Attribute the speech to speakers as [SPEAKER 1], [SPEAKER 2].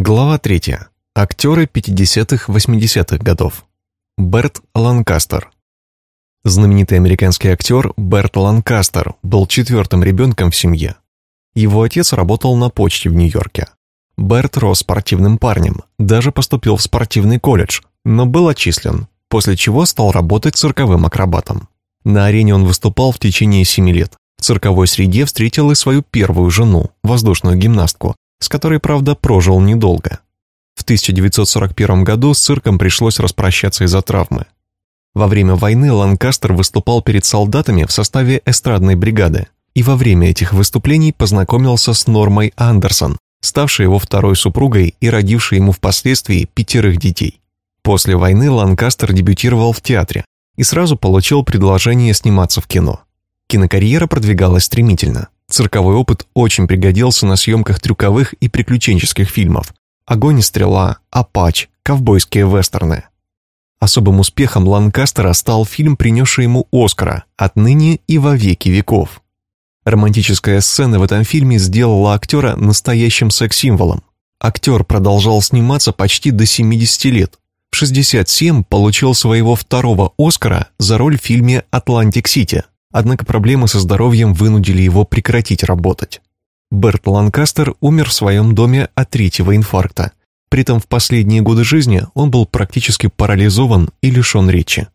[SPEAKER 1] Глава 3. Актеры 50-80-х годов. Берт Ланкастер. Знаменитый американский актер Берт Ланкастер был четвертым ребенком в семье. Его отец работал на почте в Нью-Йорке. Берт рос спортивным парнем, даже поступил в спортивный колледж, но был отчислен, после чего стал работать цирковым акробатом. На арене он выступал в течение семи лет. В цирковой среде встретил и свою первую жену, воздушную гимнастку, с которой, правда, прожил недолго. В 1941 году с цирком пришлось распрощаться из-за травмы. Во время войны Ланкастер выступал перед солдатами в составе эстрадной бригады, и во время этих выступлений познакомился с Нормой Андерсон, ставшей его второй супругой и родившей ему впоследствии пятерых детей. После войны Ланкастер дебютировал в театре и сразу получил предложение сниматься в кино. Кинокарьера продвигалась стремительно. Цирковой опыт очень пригодился на съемках трюковых и приключенческих фильмов «Огонь и стрела», «Апач», «Ковбойские вестерны». Особым успехом Ланкастера стал фильм, принесший ему Оскара «Отныне и во веки веков». Романтическая сцена в этом фильме сделала актера настоящим секс-символом. Актер продолжал сниматься почти до 70 лет. В 67 получил своего второго Оскара за роль в фильме «Атлантик-Сити», однако проблемы со здоровьем вынудили его прекратить работать. Берт Ланкастер умер в своем доме от третьего инфаркта. При этом в последние годы жизни он был практически парализован и лишен речи.